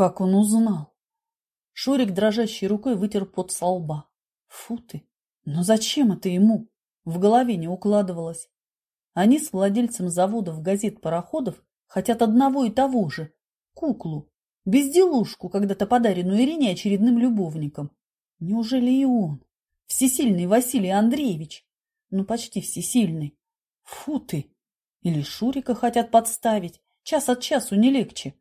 Как он узнал? Шурик дрожащей рукой вытер пот со лба. Фу ты! Но зачем это ему? В голове не укладывалось. Они с владельцем заводов газет-пароходов хотят одного и того же – куклу, безделушку, когда-то подаренную Ирине очередным любовником. Неужели и он? Всесильный Василий Андреевич? Ну, почти всесильный. Фу ты! Или Шурика хотят подставить. Час от часу не легче.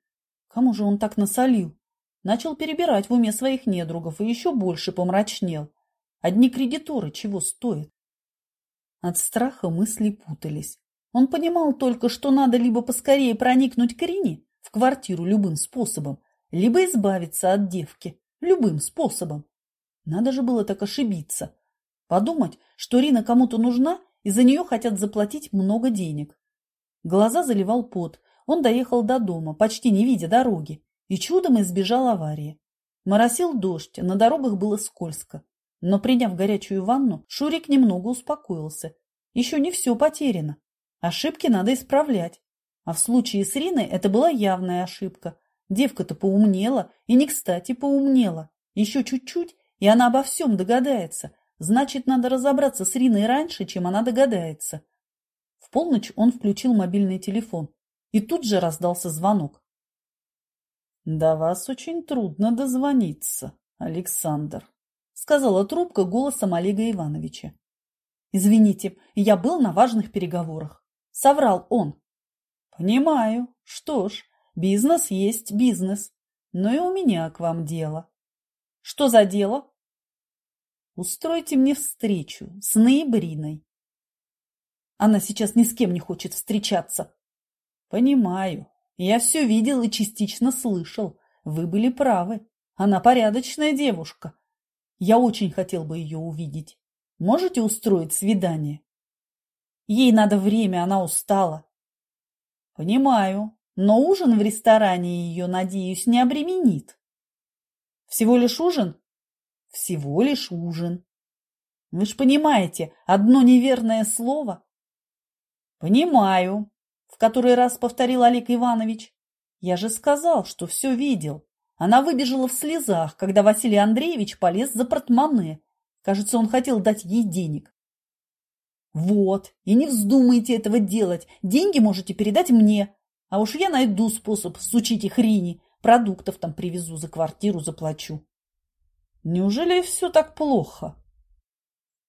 Кому же он так насолил? Начал перебирать в уме своих недругов и еще больше помрачнел. Одни кредиторы чего стоят? От страха мысли путались. Он понимал только, что надо либо поскорее проникнуть к Рине в квартиру любым способом, либо избавиться от девки любым способом. Надо же было так ошибиться. Подумать, что Рина кому-то нужна, и за нее хотят заплатить много денег. Глаза заливал пот. Он доехал до дома, почти не видя дороги, и чудом избежал аварии. Моросил дождь, на дорогах было скользко. Но, приняв горячую ванну, Шурик немного успокоился. Еще не все потеряно. Ошибки надо исправлять. А в случае с Риной это была явная ошибка. Девка-то поумнела, и не кстати поумнела. Еще чуть-чуть, и она обо всем догадается. Значит, надо разобраться с Риной раньше, чем она догадается. В полночь он включил мобильный телефон, и тут же раздался звонок. «До вас очень трудно дозвониться, Александр», — сказала трубка голосом Олега Ивановича. «Извините, я был на важных переговорах», — соврал он. «Понимаю. Что ж, бизнес есть бизнес. Но и у меня к вам дело». «Что за дело?» «Устройте мне встречу с Ноябриной. Она сейчас ни с кем не хочет встречаться. Понимаю. Я все видел и частично слышал. Вы были правы. Она порядочная девушка. Я очень хотел бы ее увидеть. Можете устроить свидание? Ей надо время, она устала. Понимаю, но ужин в ресторане ее, надеюсь, не обременит. Всего лишь ужин? Всего лишь ужин. Вы ж понимаете, одно неверное слово «Понимаю», — в который раз повторил Олег Иванович. «Я же сказал, что все видел. Она выбежала в слезах, когда Василий Андреевич полез за портмоне. Кажется, он хотел дать ей денег. Вот, и не вздумайте этого делать. Деньги можете передать мне. А уж я найду способ сучить их Рине. Продуктов там привезу, за квартиру заплачу. Неужели все так плохо?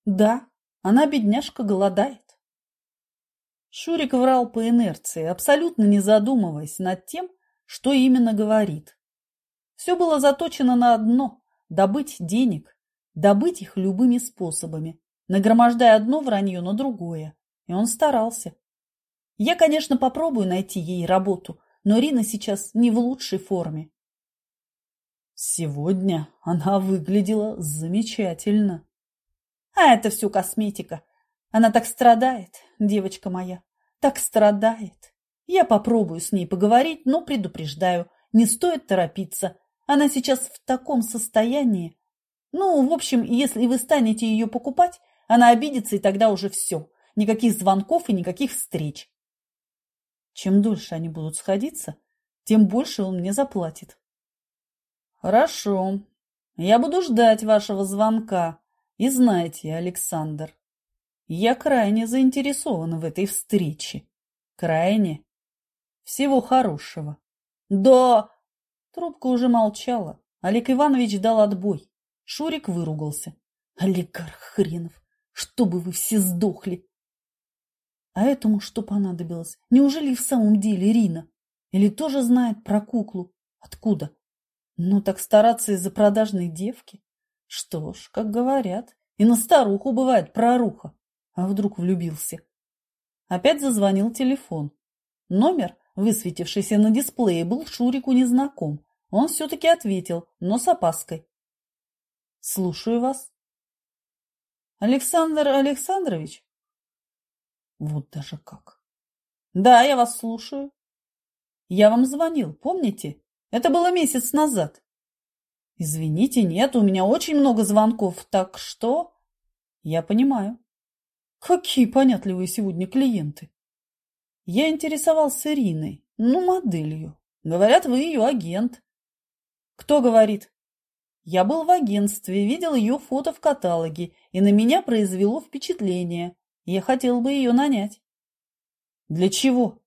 Да, она, бедняжка, голодает. Шурик врал по инерции, абсолютно не задумываясь над тем, что именно говорит. Все было заточено на одно – добыть денег, добыть их любыми способами, нагромождая одно вранье на другое. И он старался. Я, конечно, попробую найти ей работу, но Рина сейчас не в лучшей форме. Сегодня она выглядела замечательно. А это все косметика. Она так страдает, девочка моя, так страдает. Я попробую с ней поговорить, но предупреждаю, не стоит торопиться. Она сейчас в таком состоянии. Ну, в общем, если вы станете ее покупать, она обидится, и тогда уже все. Никаких звонков и никаких встреч. Чем дольше они будут сходиться, тем больше он мне заплатит. Хорошо. Я буду ждать вашего звонка. И знаете, Александр, я крайне заинтересована в этой встрече. Крайне. Всего хорошего. Да! Трубка уже молчала. Олег Иванович дал отбой. Шурик выругался. Олигарх хренов! Чтобы вы все сдохли! А этому что понадобилось? Неужели в самом деле Рина? Или тоже знает про куклу? Откуда? Ну так стараться из-за продажной девки? Что ж, как говорят, и на старуху бывает проруха. А вдруг влюбился? Опять зазвонил телефон. Номер, высветившийся на дисплее, был Шурику незнаком. Он все-таки ответил, но с опаской. «Слушаю вас». «Александр Александрович?» Вот даже как. «Да, я вас слушаю». «Я вам звонил, помните? Это было месяц назад». «Извините, нет, у меня очень много звонков, так что...» «Я понимаю». Какие понятливые сегодня клиенты. Я интересовался Ириной, ну, моделью. Говорят, вы ее агент. Кто говорит? Я был в агентстве, видел ее фото в каталоге, и на меня произвело впечатление. Я хотел бы ее нанять. Для чего?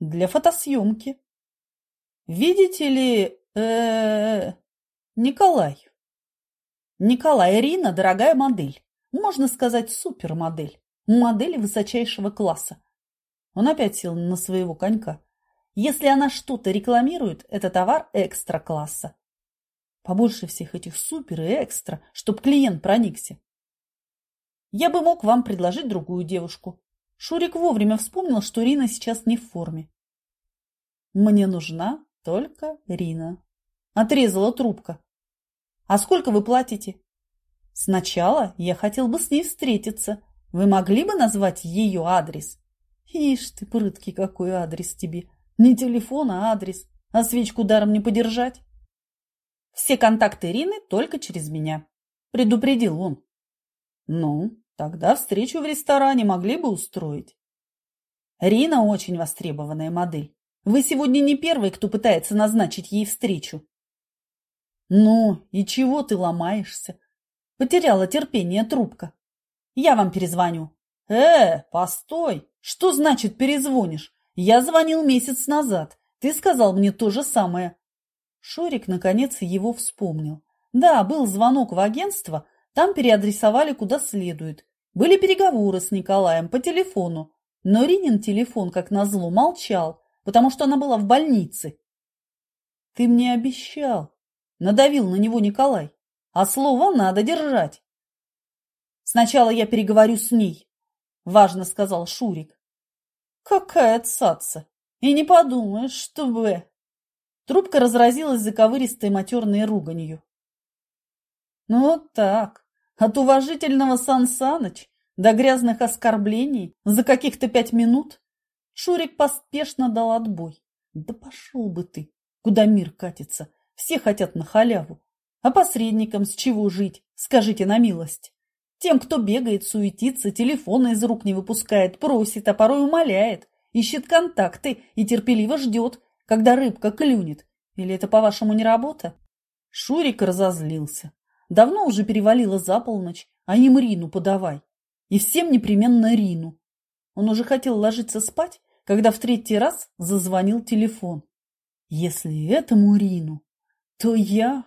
Для фотосъемки. Видите ли, э, -э Николай. Николай, Ирина – дорогая модель. Можно сказать, супермодель. Модель высочайшего класса. Он опять сел на своего конька. Если она что-то рекламирует, это товар экстра-класса. Побольше всех этих супер и экстра, чтоб клиент проникся. Я бы мог вам предложить другую девушку. Шурик вовремя вспомнил, что Рина сейчас не в форме. Мне нужна только Рина. Отрезала трубка. А сколько вы платите? Сначала я хотел бы с ней встретиться. Вы могли бы назвать ее адрес? Ишь ты, прыткий, какой адрес тебе. Не телефон, а адрес. А свечку даром не подержать. Все контакты Ирины только через меня. Предупредил он. Ну, тогда встречу в ресторане могли бы устроить. Рина очень востребованная модель. Вы сегодня не первый, кто пытается назначить ей встречу. Ну, и чего ты ломаешься? Потеряла терпение трубка. Я вам перезвоню. Э, постой. Что значит перезвонишь? Я звонил месяц назад. Ты сказал мне то же самое. Шурик, наконец, его вспомнил. Да, был звонок в агентство, там переадресовали куда следует. Были переговоры с Николаем по телефону. Но Ринин телефон, как назло, молчал, потому что она была в больнице. Ты мне обещал. Надавил на него Николай. А слово надо держать. Сначала я переговорю с ней, важно сказал Шурик. Какая цаца! И не подумаешь, что бы... Трубка разразилась заковыристой матерной руганью. Ну вот так, от уважительного Сан Саныч до грязных оскорблений за каких-то пять минут Шурик поспешно дал отбой. Да пошел бы ты, куда мир катится, все хотят на халяву. А посредникам с чего жить, скажите на милость? Тем, кто бегает, суетится, телефона из рук не выпускает, просит, а порой умоляет, ищет контакты и терпеливо ждет, когда рыбка клюнет. Или это, по-вашему, не работа? Шурик разозлился. Давно уже перевалило за полночь, а им Рину подавай. И всем непременно Рину. Он уже хотел ложиться спать, когда в третий раз зазвонил телефон. Если этому Рину, то я